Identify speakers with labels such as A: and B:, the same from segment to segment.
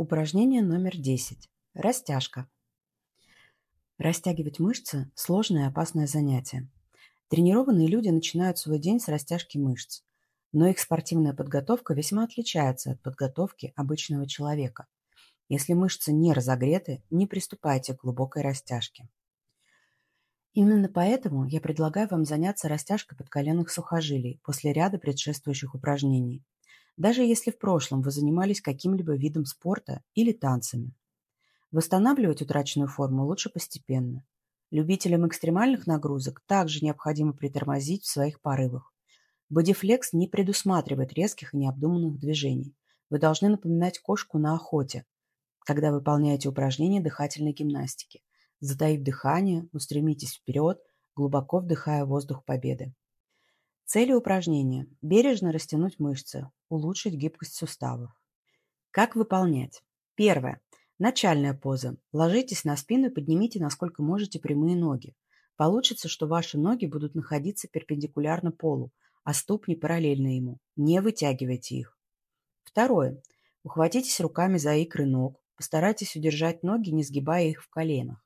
A: Упражнение номер 10. Растяжка. Растягивать мышцы – сложное и опасное занятие. Тренированные люди начинают свой день с растяжки мышц, но их спортивная подготовка весьма отличается от подготовки обычного человека. Если мышцы не разогреты, не приступайте к глубокой растяжке. Именно поэтому я предлагаю вам заняться растяжкой подколенных сухожилий после ряда предшествующих упражнений – даже если в прошлом вы занимались каким-либо видом спорта или танцами. Восстанавливать утраченную форму лучше постепенно. Любителям экстремальных нагрузок также необходимо притормозить в своих порывах. Бодифлекс не предусматривает резких и необдуманных движений. Вы должны напоминать кошку на охоте, когда выполняете упражнения дыхательной гимнастики. Затаив дыхание, устремитесь вперед, глубоко вдыхая воздух победы. Цели упражнения – бережно растянуть мышцы, улучшить гибкость суставов. Как выполнять? Первое. Начальная поза. Ложитесь на спину и поднимите, насколько можете, прямые ноги. Получится, что ваши ноги будут находиться перпендикулярно полу, а ступни параллельно ему. Не вытягивайте их. Второе. Ухватитесь руками за икры ног. Постарайтесь удержать ноги, не сгибая их в коленах.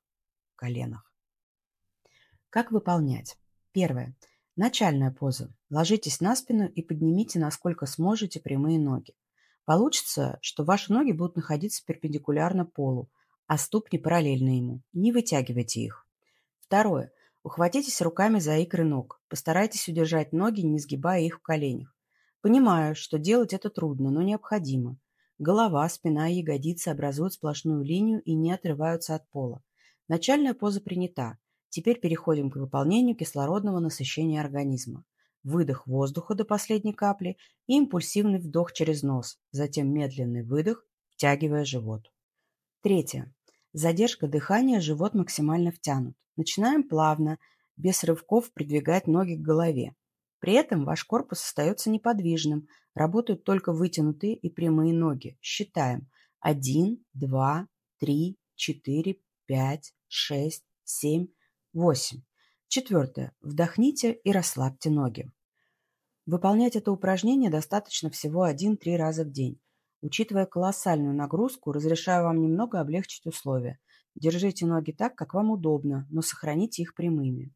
A: Коленах. Как выполнять? Первое. Начальная поза. Ложитесь на спину и поднимите, насколько сможете, прямые ноги. Получится, что ваши ноги будут находиться перпендикулярно полу, а ступни параллельно ему. Не вытягивайте их. Второе. Ухватитесь руками за икры ног. Постарайтесь удержать ноги, не сгибая их в коленях. Понимаю, что делать это трудно, но необходимо. Голова, спина и ягодицы образуют сплошную линию и не отрываются от пола. Начальная поза принята. Теперь переходим к выполнению кислородного насыщения организма. Выдох воздуха до последней капли и импульсивный вдох через нос, затем медленный выдох, втягивая живот. Третье. Задержка дыхания, живот максимально втянут. Начинаем плавно, без рывков придвигать ноги к голове. При этом ваш корпус остается неподвижным, работают только вытянутые и прямые ноги. Считаем. 1, 2, 3, 4, 5, 6, 7, 8. Четвертое. Вдохните и расслабьте ноги. Выполнять это упражнение достаточно всего 1-3 раза в день. Учитывая колоссальную нагрузку, разрешаю вам немного облегчить условия. Держите ноги так, как вам удобно, но сохраните их прямыми.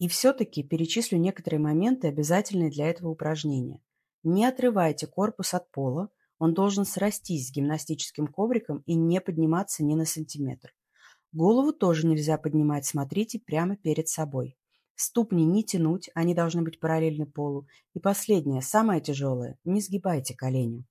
A: И все-таки перечислю некоторые моменты, обязательные для этого упражнения. Не отрывайте корпус от пола, он должен срастись с гимнастическим ковриком и не подниматься ни на сантиметр. Голову тоже нельзя поднимать, смотрите прямо перед собой. Ступни не тянуть, они должны быть параллельны полу. И последнее, самое тяжелое, не сгибайте колени.